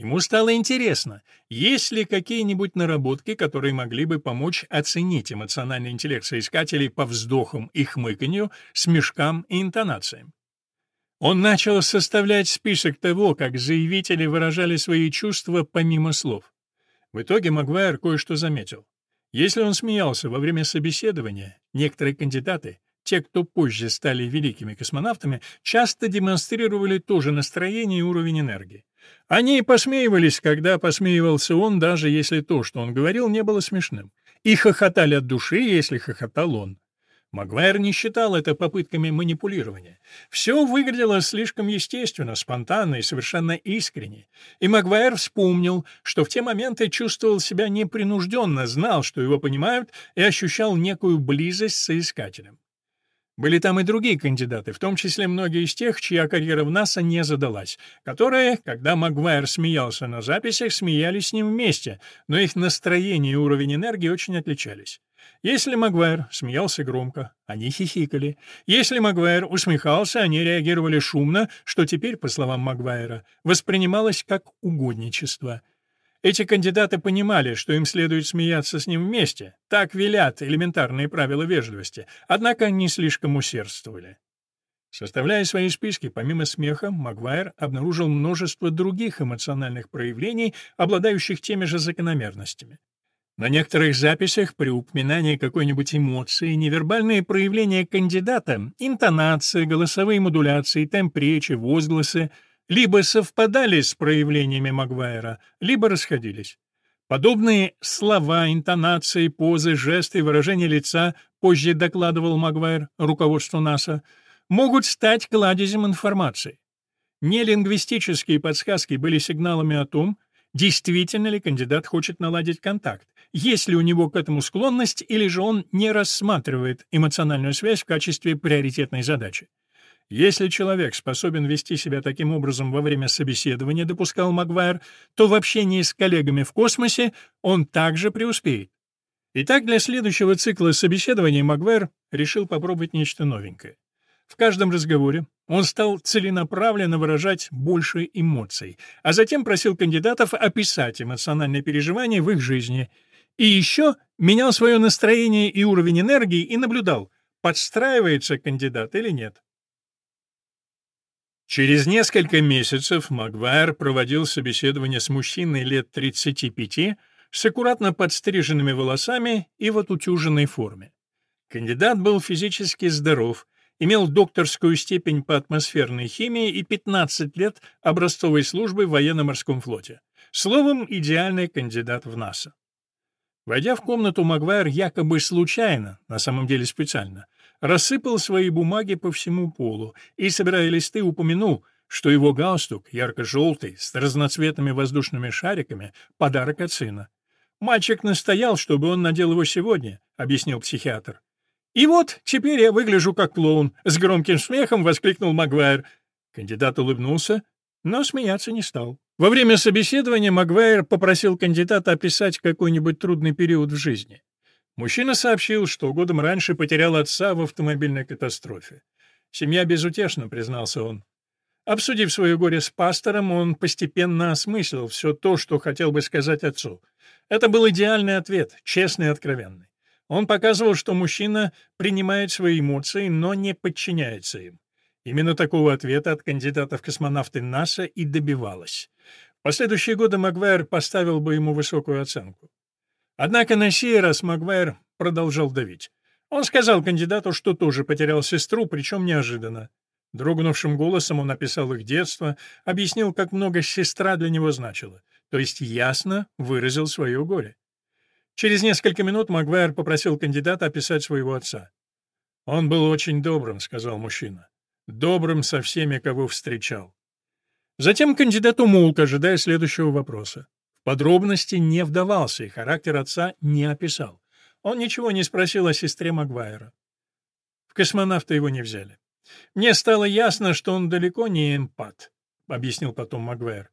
Ему стало интересно, есть ли какие-нибудь наработки, которые могли бы помочь оценить эмоциональный интеллект соискателей по вздохам и хмыканью, смешкам и интонациям. Он начал составлять список того, как заявители выражали свои чувства помимо слов. В итоге Магуайр кое-что заметил. Если он смеялся во время собеседования, некоторые кандидаты, те, кто позже стали великими космонавтами, часто демонстрировали то же настроение и уровень энергии. Они посмеивались, когда посмеивался он, даже если то, что он говорил, не было смешным. И хохотали от души, если хохотал он. Магуайр не считал это попытками манипулирования. Все выглядело слишком естественно, спонтанно и совершенно искренне. И Магуайр вспомнил, что в те моменты чувствовал себя непринужденно, знал, что его понимают, и ощущал некую близость с соискателем. Были там и другие кандидаты, в том числе многие из тех, чья карьера в НАСА не задалась, которые, когда Магуайр смеялся на записях, смеялись с ним вместе, но их настроение и уровень энергии очень отличались. Если Магуайр смеялся громко, они хихикали. Если Магуайр усмехался, они реагировали шумно, что теперь, по словам Магуайра, воспринималось как угодничество. Эти кандидаты понимали, что им следует смеяться с ним вместе, так велят элементарные правила вежливости, однако не слишком усердствовали. Составляя свои списки, помимо смеха, Магуайр обнаружил множество других эмоциональных проявлений, обладающих теми же закономерностями. На некоторых записях при упоминании какой-нибудь эмоции невербальные проявления кандидата, интонации, голосовые модуляции, темп речи, возгласы — либо совпадали с проявлениями Магуайра, либо расходились. Подобные слова, интонации, позы, жесты и выражения лица, позже докладывал Магуайр руководству НАСА, могут стать кладезем информации. Нелингвистические подсказки были сигналами о том, действительно ли кандидат хочет наладить контакт, есть ли у него к этому склонность или же он не рассматривает эмоциональную связь в качестве приоритетной задачи. Если человек способен вести себя таким образом во время собеседования, допускал Магуайр, то в общении с коллегами в космосе он также преуспеет. Итак, для следующего цикла собеседований Магуайр решил попробовать нечто новенькое. В каждом разговоре он стал целенаправленно выражать больше эмоций, а затем просил кандидатов описать эмоциональные переживания в их жизни. И еще менял свое настроение и уровень энергии и наблюдал, подстраивается кандидат или нет. Через несколько месяцев Магуайр проводил собеседование с мужчиной лет 35 с аккуратно подстриженными волосами и в отутюженной форме. Кандидат был физически здоров, имел докторскую степень по атмосферной химии и 15 лет образцовой службы в военно-морском флоте. Словом, идеальный кандидат в НАСА. Войдя в комнату, Магуайр якобы случайно, на самом деле специально, рассыпал свои бумаги по всему полу и, собирая листы, упомянул, что его галстук, ярко-желтый, с разноцветными воздушными шариками, — подарок от сына. «Мальчик настоял, чтобы он надел его сегодня», — объяснил психиатр. «И вот, теперь я выгляжу как клоун», — с громким смехом воскликнул Магуайр. Кандидат улыбнулся, но смеяться не стал. Во время собеседования Магуайр попросил кандидата описать какой-нибудь трудный период в жизни. Мужчина сообщил, что годом раньше потерял отца в автомобильной катастрофе. «Семья безутешна», — признался он. Обсудив свое горе с пастором, он постепенно осмыслил все то, что хотел бы сказать отцу. Это был идеальный ответ, честный и откровенный. Он показывал, что мужчина принимает свои эмоции, но не подчиняется им. Именно такого ответа от кандидата в космонавты НАСА и добивалась. В последующие годы Магуайр поставил бы ему высокую оценку. Однако на сей раз Магуайр продолжал давить. Он сказал кандидату, что тоже потерял сестру, причем неожиданно. Дрогнувшим голосом он описал их детство, объяснил, как много сестра для него значила, то есть ясно выразил свое горе. Через несколько минут Магуайр попросил кандидата описать своего отца. «Он был очень добрым», — сказал мужчина. «Добрым со всеми, кого встречал». Затем кандидат умолк, ожидая следующего вопроса. В подробности не вдавался и характер отца не описал. Он ничего не спросил о сестре Магуайра. В космонавта его не взяли. «Мне стало ясно, что он далеко не эмпат», — объяснил потом Магуайр.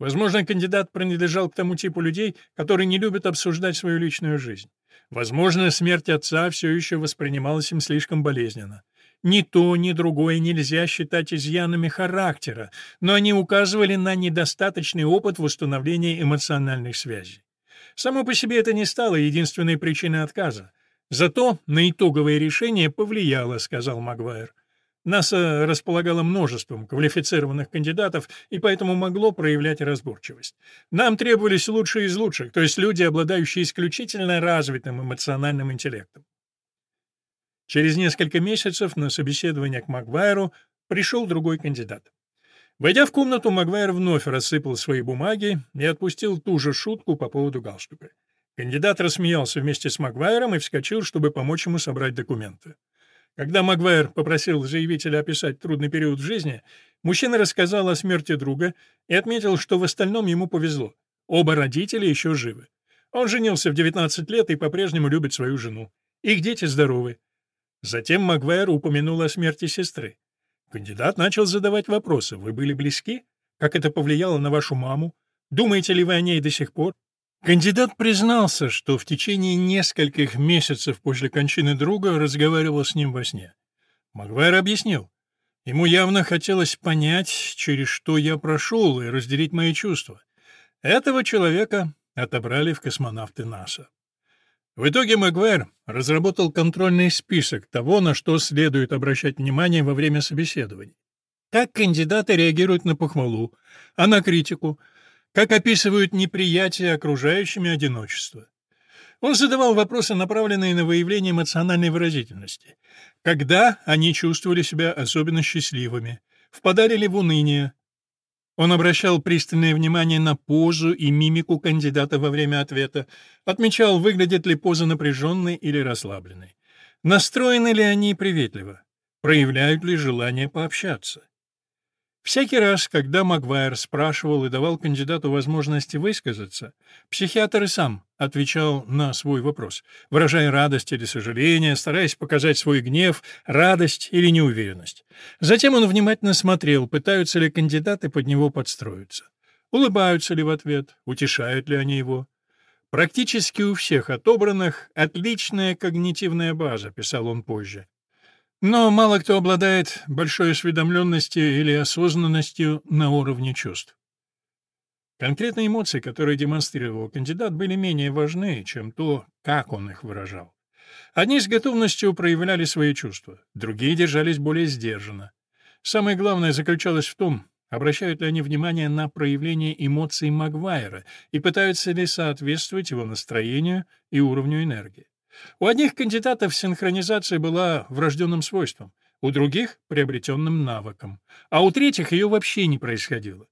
Возможно, кандидат принадлежал к тому типу людей, которые не любят обсуждать свою личную жизнь. Возможно, смерть отца все еще воспринималась им слишком болезненно. Ни то, ни другое нельзя считать изъянами характера, но они указывали на недостаточный опыт в установлении эмоциональных связей. Само по себе это не стало единственной причиной отказа. Зато на итоговое решение повлияло, сказал Магуайр. НАСА располагало множеством квалифицированных кандидатов и поэтому могло проявлять разборчивость. Нам требовались лучшие из лучших, то есть люди, обладающие исключительно развитым эмоциональным интеллектом. Через несколько месяцев на собеседование к Магуайру пришел другой кандидат. Войдя в комнату, Магуайр вновь рассыпал свои бумаги и отпустил ту же шутку по поводу галстука. Кандидат рассмеялся вместе с Магуайром и вскочил, чтобы помочь ему собрать документы. Когда Магуайр попросил заявителя описать трудный период в жизни, мужчина рассказал о смерти друга и отметил, что в остальном ему повезло. Оба родителя еще живы. Он женился в 19 лет и по-прежнему любит свою жену. Их дети здоровы. Затем Магуайр упомянул о смерти сестры. Кандидат начал задавать вопросы. «Вы были близки? Как это повлияло на вашу маму? Думаете ли вы о ней до сих пор?» Кандидат признался, что в течение нескольких месяцев после кончины друга разговаривал с ним во сне. Магуайр объяснил. Ему явно хотелось понять, через что я прошел, и разделить мои чувства. Этого человека отобрали в космонавты НАСА. В итоге Магуайр разработал контрольный список того, на что следует обращать внимание во время собеседований. Как кандидаты реагируют на похвалу, а на критику — как описывают неприятие окружающими одиночество. Он задавал вопросы, направленные на выявление эмоциональной выразительности. Когда они чувствовали себя особенно счастливыми? Впадали ли в уныние? Он обращал пристальное внимание на позу и мимику кандидата во время ответа, отмечал, выглядит ли поза напряженной или расслабленной. Настроены ли они приветливо? Проявляют ли желание пообщаться? Всякий раз, когда Магуайр спрашивал и давал кандидату возможности высказаться, психиатр и сам отвечал на свой вопрос, выражая радость или сожаление, стараясь показать свой гнев, радость или неуверенность. Затем он внимательно смотрел, пытаются ли кандидаты под него подстроиться. Улыбаются ли в ответ, утешают ли они его. Практически у всех отобранных отличная когнитивная база, писал он позже. Но мало кто обладает большой осведомленностью или осознанностью на уровне чувств. Конкретные эмоции, которые демонстрировал кандидат, были менее важны, чем то, как он их выражал. Одни с готовностью проявляли свои чувства, другие держались более сдержанно. Самое главное заключалось в том, обращают ли они внимание на проявление эмоций Магуайра и пытаются ли соответствовать его настроению и уровню энергии. У одних кандидатов синхронизация была врожденным свойством, у других — приобретенным навыком, а у третьих ее вообще не происходило.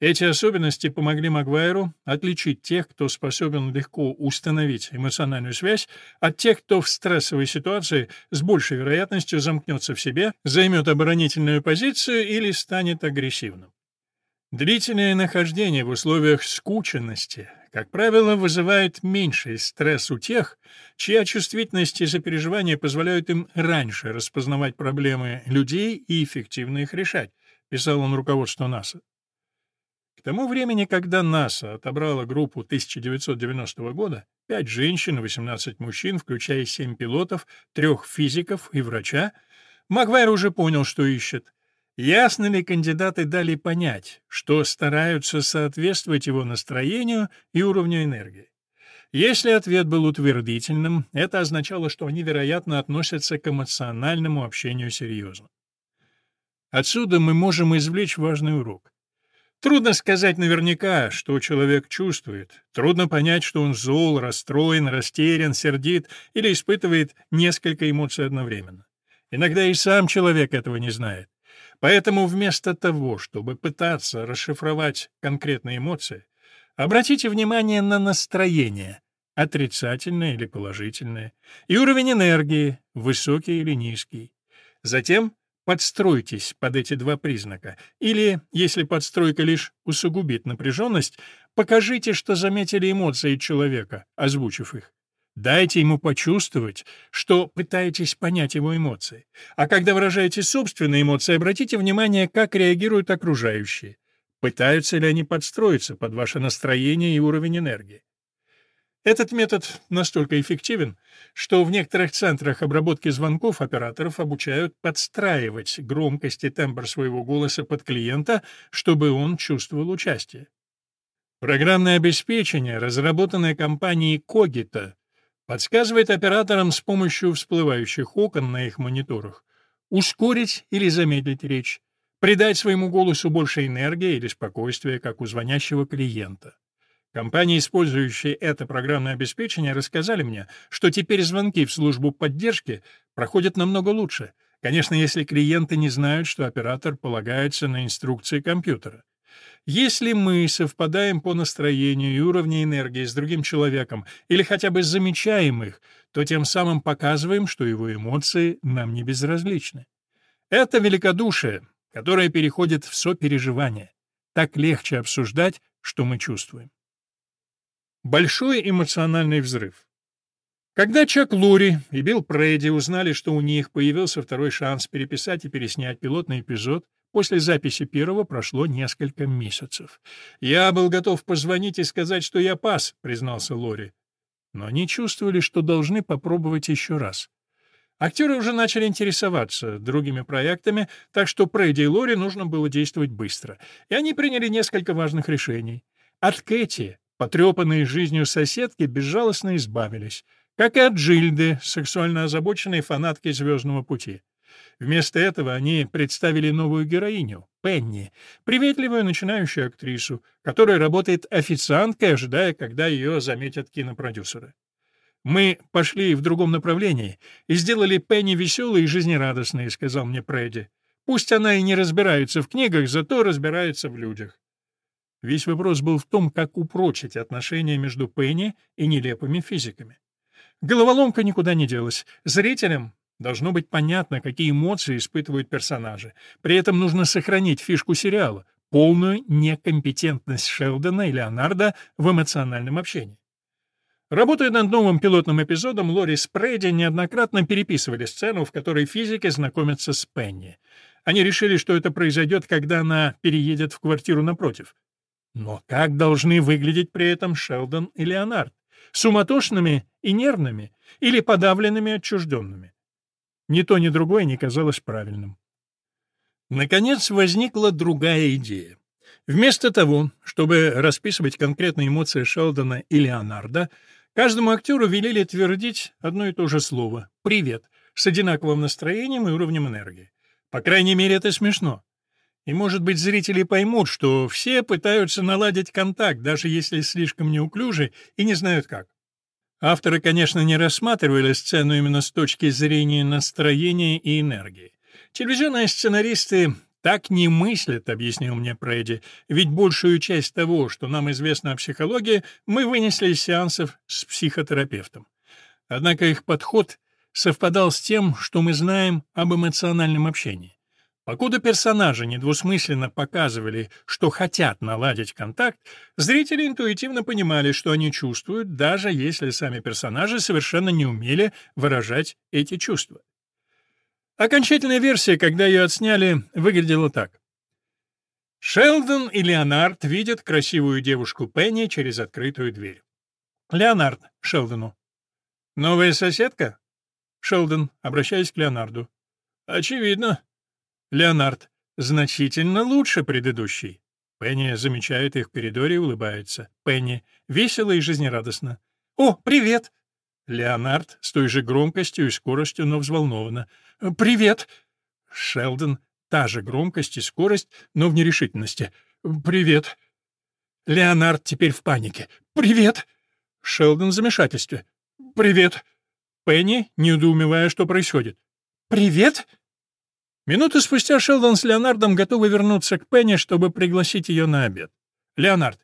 Эти особенности помогли Магуайру отличить тех, кто способен легко установить эмоциональную связь, от тех, кто в стрессовой ситуации с большей вероятностью замкнется в себе, займет оборонительную позицию или станет агрессивным. Длительное нахождение в условиях скученности, как правило, вызывает меньший стресс у тех, чья чувствительность и сопереживание позволяют им раньше распознавать проблемы людей и эффективно их решать, писал он руководству НАСА. К тому времени, когда НАСА отобрала группу 1990 года, пять женщин и 18 мужчин, включая семь пилотов, трех физиков и врача, Магуайр уже понял, что ищет. Ясно ли кандидаты дали понять, что стараются соответствовать его настроению и уровню энергии? Если ответ был утвердительным, это означало, что они, вероятно, относятся к эмоциональному общению серьезно. Отсюда мы можем извлечь важный урок. Трудно сказать наверняка, что человек чувствует. Трудно понять, что он зол, расстроен, растерян, сердит или испытывает несколько эмоций одновременно. Иногда и сам человек этого не знает. Поэтому вместо того, чтобы пытаться расшифровать конкретные эмоции, обратите внимание на настроение, отрицательное или положительное, и уровень энергии, высокий или низкий. Затем Подстройтесь под эти два признака. Или, если подстройка лишь усугубит напряженность, покажите, что заметили эмоции человека, озвучив их. Дайте ему почувствовать, что пытаетесь понять его эмоции. А когда выражаете собственные эмоции, обратите внимание, как реагируют окружающие. Пытаются ли они подстроиться под ваше настроение и уровень энергии. Этот метод настолько эффективен, что в некоторых центрах обработки звонков операторов обучают подстраивать громкость и тембр своего голоса под клиента, чтобы он чувствовал участие. Программное обеспечение, разработанное компанией Cogito, подсказывает операторам с помощью всплывающих окон на их мониторах ускорить или замедлить речь, придать своему голосу больше энергии или спокойствия, как у звонящего клиента. Компании, использующие это программное обеспечение, рассказали мне, что теперь звонки в службу поддержки проходят намного лучше. Конечно, если клиенты не знают, что оператор полагается на инструкции компьютера. Если мы совпадаем по настроению и уровню энергии с другим человеком или хотя бы замечаем их, то тем самым показываем, что его эмоции нам не безразличны. Это великодушие, которое переходит в сопереживание. Так легче обсуждать, что мы чувствуем. Большой эмоциональный взрыв. Когда Чак Лури и Билл Прейди узнали, что у них появился второй шанс переписать и переснять пилотный эпизод, после записи первого прошло несколько месяцев. «Я был готов позвонить и сказать, что я пас», — признался Лори. Но они чувствовали, что должны попробовать еще раз. Актеры уже начали интересоваться другими проектами, так что Прейди и Лори нужно было действовать быстро, и они приняли несколько важных решений. От Кэти Потрепанные жизнью соседки безжалостно избавились, как и от Джильды, сексуально озабоченной фанатки «Звездного пути». Вместо этого они представили новую героиню, Пенни, приветливую начинающую актрису, которая работает официанткой, ожидая, когда ее заметят кинопродюсеры. «Мы пошли в другом направлении и сделали Пенни веселой и жизнерадостной», — сказал мне Фредди. «Пусть она и не разбирается в книгах, зато разбирается в людях». Весь вопрос был в том, как упрочить отношения между Пенни и нелепыми физиками. Головоломка никуда не делась. Зрителям должно быть понятно, какие эмоции испытывают персонажи. При этом нужно сохранить фишку сериала — полную некомпетентность Шелдона и Леонарда в эмоциональном общении. Работая над новым пилотным эпизодом, Лори с Прейди неоднократно переписывали сцену, в которой физики знакомятся с Пенни. Они решили, что это произойдет, когда она переедет в квартиру напротив. Но как должны выглядеть при этом Шелдон и Леонард? Суматошными и нервными или подавленными отчужденными? Ни то, ни другое не казалось правильным. Наконец возникла другая идея. Вместо того, чтобы расписывать конкретные эмоции Шелдона и Леонарда, каждому актеру велели твердить одно и то же слово «привет» с одинаковым настроением и уровнем энергии. По крайней мере, это смешно. И, может быть, зрители поймут, что все пытаются наладить контакт, даже если слишком неуклюжи и не знают как. Авторы, конечно, не рассматривали сцену именно с точки зрения настроения и энергии. Телевизионные сценаристы так не мыслят, объяснил мне Фредди, ведь большую часть того, что нам известно о психологии, мы вынесли из сеансов с психотерапевтом. Однако их подход совпадал с тем, что мы знаем об эмоциональном общении. Покуда персонажи недвусмысленно показывали, что хотят наладить контакт, зрители интуитивно понимали, что они чувствуют, даже если сами персонажи совершенно не умели выражать эти чувства. Окончательная версия, когда ее отсняли, выглядела так. Шелдон и Леонард видят красивую девушку Пенни через открытую дверь. Леонард Шелдону. «Новая соседка?» Шелдон, обращаясь к Леонарду. «Очевидно. Леонард. Значительно лучше предыдущей. Пенни замечает их в коридоре и улыбается. Пенни. Весело и жизнерадостно. «О, привет!» Леонард с той же громкостью и скоростью, но взволнованно. «Привет!» Шелдон. Та же громкость и скорость, но в нерешительности. «Привет!» Леонард теперь в панике. «Привет!» Шелдон в замешательстве. «Привет!» Пенни, недоумевая, что происходит. «Привет!» Минуту спустя Шелдон с Леонардом готовы вернуться к Пенни, чтобы пригласить ее на обед. Леонард.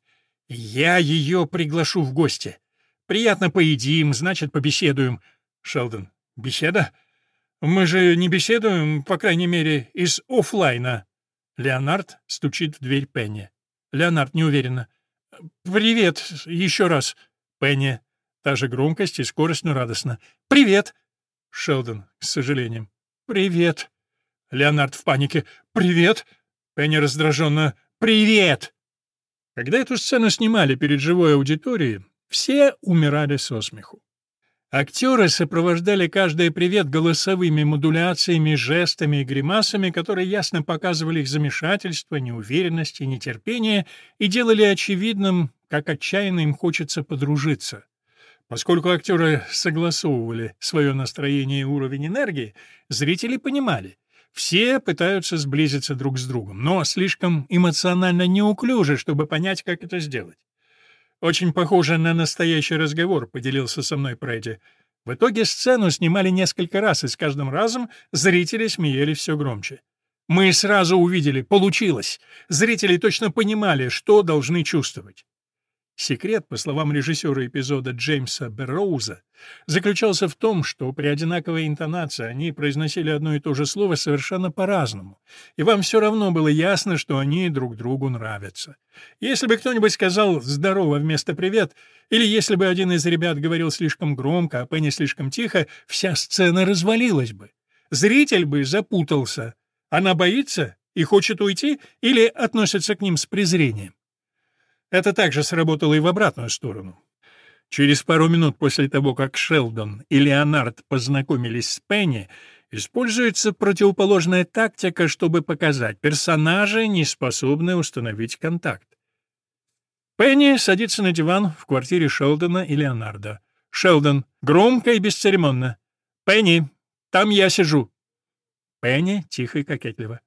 «Я ее приглашу в гости. Приятно поедим, значит, побеседуем». Шелдон. «Беседа? Мы же не беседуем, по крайней мере, из офлайна». Леонард стучит в дверь Пенни. Леонард неуверенно. «Привет, еще раз». Пенни. Та же громкость и скорость, но радостно. «Привет!» Шелдон, с сожалением. «Привет!» Леонард в панике. «Привет!» Пенни раздраженно. «Привет!» Когда эту сцену снимали перед живой аудиторией, все умирали со смеху. Актеры сопровождали каждое «привет» голосовыми модуляциями, жестами и гримасами, которые ясно показывали их замешательство, неуверенность и нетерпение и делали очевидным, как отчаянно им хочется подружиться. Поскольку актеры согласовывали свое настроение и уровень энергии, зрители понимали — все пытаются сблизиться друг с другом, но слишком эмоционально неуклюже, чтобы понять, как это сделать. «Очень похоже на настоящий разговор», — поделился со мной Прэдди. В итоге сцену снимали несколько раз, и с каждым разом зрители смеялись все громче. Мы сразу увидели, получилось. Зрители точно понимали, что должны чувствовать. Секрет, по словам режиссера эпизода Джеймса Берроуза, заключался в том, что при одинаковой интонации они произносили одно и то же слово совершенно по-разному, и вам все равно было ясно, что они друг другу нравятся. Если бы кто-нибудь сказал «здорово» вместо «привет», или если бы один из ребят говорил слишком громко, а Пенни слишком тихо, вся сцена развалилась бы. Зритель бы запутался. Она боится и хочет уйти или относится к ним с презрением. Это также сработало и в обратную сторону. Через пару минут после того, как Шелдон и Леонард познакомились с Пенни, используется противоположная тактика, чтобы показать, персонажи не способны установить контакт. Пенни садится на диван в квартире Шелдона и Леонарда. Шелдон громко и бесцеремонно. «Пенни, там я сижу». Пенни тихо и кокетливо.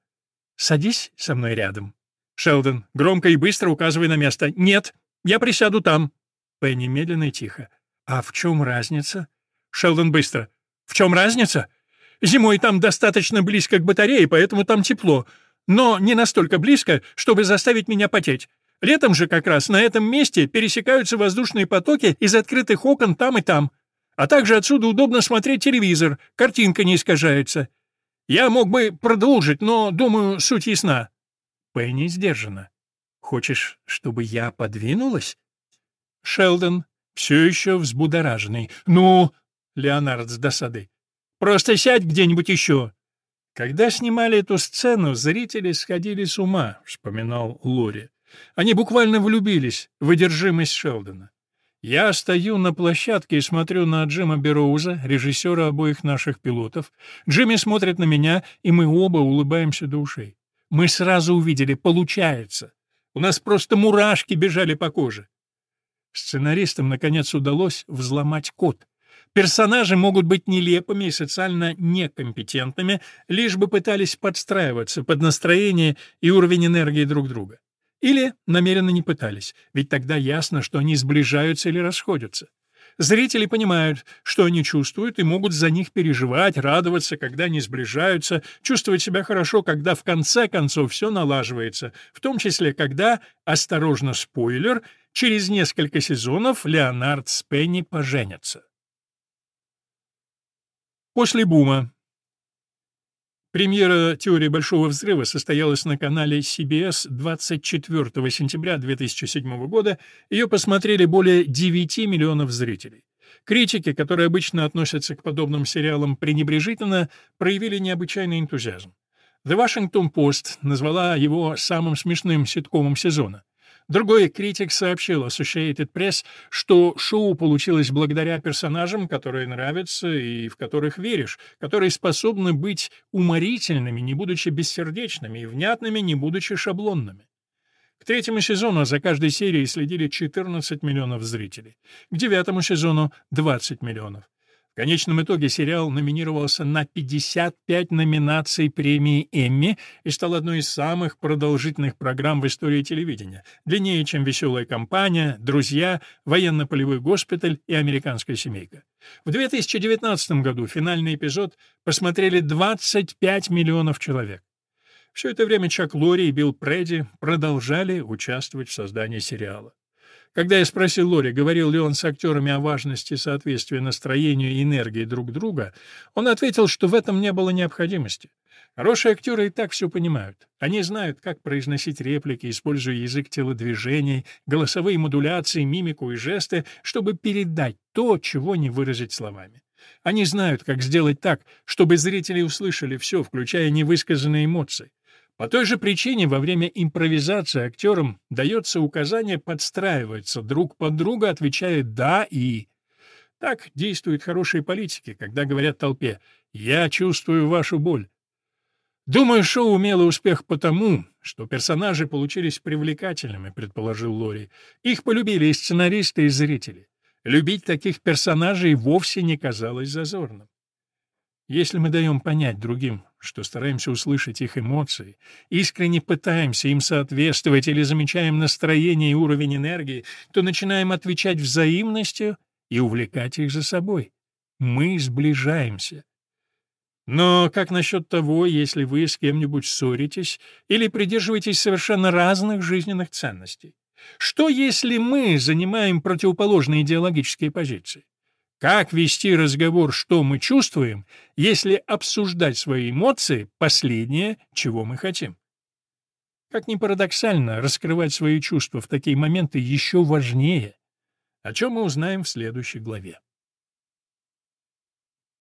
«Садись со мной рядом». Шелдон, громко и быстро указывая на место. «Нет, я присяду там». Пенни медленно и тихо. «А в чем разница?» Шелдон быстро. «В чем разница? Зимой там достаточно близко к батарее, поэтому там тепло. Но не настолько близко, чтобы заставить меня потеть. Летом же как раз на этом месте пересекаются воздушные потоки из открытых окон там и там. А также отсюда удобно смотреть телевизор, картинка не искажается. Я мог бы продолжить, но, думаю, суть ясна. Пенни сдержана. «Хочешь, чтобы я подвинулась?» Шелдон, все еще взбудораженный. «Ну...» — Леонард с досадой. «Просто сядь где-нибудь еще». «Когда снимали эту сцену, зрители сходили с ума», — вспоминал Лори. «Они буквально влюбились в одержимость Шелдона. Я стою на площадке и смотрю на Джима Бероуза, режиссера обоих наших пилотов. Джимми смотрит на меня, и мы оба улыбаемся до ушей. Мы сразу увидели, получается. У нас просто мурашки бежали по коже. Сценаристам, наконец, удалось взломать код. Персонажи могут быть нелепыми и социально некомпетентными, лишь бы пытались подстраиваться под настроение и уровень энергии друг друга. Или намеренно не пытались, ведь тогда ясно, что они сближаются или расходятся. Зрители понимают, что они чувствуют, и могут за них переживать, радоваться, когда они сближаются, чувствовать себя хорошо, когда в конце концов все налаживается, в том числе, когда, осторожно, спойлер, через несколько сезонов Леонард с Пенни поженятся. После бума Премьера «Теории Большого Взрыва» состоялась на канале CBS 24 сентября 2007 года. Ее посмотрели более 9 миллионов зрителей. Критики, которые обычно относятся к подобным сериалам пренебрежительно, проявили необычайный энтузиазм. The Washington Post назвала его самым смешным ситкомом сезона. Другой критик сообщил Associated Press, что шоу получилось благодаря персонажам, которые нравятся и в которых веришь, которые способны быть уморительными, не будучи бессердечными, и внятными, не будучи шаблонными. К третьему сезону за каждой серией следили 14 миллионов зрителей, к девятому сезону — 20 миллионов. Конечном итоге сериал номинировался на 55 номинаций премии «Эмми» и стал одной из самых продолжительных программ в истории телевидения, длиннее, чем «Веселая компания», «Друзья», «Военно-полевой госпиталь» и «Американская семейка». В 2019 году финальный эпизод посмотрели 25 миллионов человек. Все это время Чак Лори и Билл Предди продолжали участвовать в создании сериала. Когда я спросил Лори, говорил ли он с актерами о важности соответствия настроению и энергии друг друга, он ответил, что в этом не было необходимости. Хорошие актеры и так все понимают. Они знают, как произносить реплики, используя язык телодвижений, голосовые модуляции, мимику и жесты, чтобы передать то, чего не выразить словами. Они знают, как сделать так, чтобы зрители услышали все, включая невысказанные эмоции. По той же причине во время импровизации актерам дается указание подстраиваться друг под друга, отвечая «да» и Так действуют хорошие политики, когда говорят толпе «я чувствую вашу боль». Думаю, шоу умело успех потому, что персонажи получились привлекательными, предположил Лори. Их полюбили и сценаристы, и зрители. Любить таких персонажей вовсе не казалось зазорным. Если мы даем понять другим, что стараемся услышать их эмоции, искренне пытаемся им соответствовать или замечаем настроение и уровень энергии, то начинаем отвечать взаимностью и увлекать их за собой. Мы сближаемся. Но как насчет того, если вы с кем-нибудь ссоритесь или придерживаетесь совершенно разных жизненных ценностей? Что если мы занимаем противоположные идеологические позиции? Как вести разговор, что мы чувствуем, если обсуждать свои эмоции — последнее, чего мы хотим? Как ни парадоксально, раскрывать свои чувства в такие моменты еще важнее, о чем мы узнаем в следующей главе.